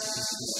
Jesus.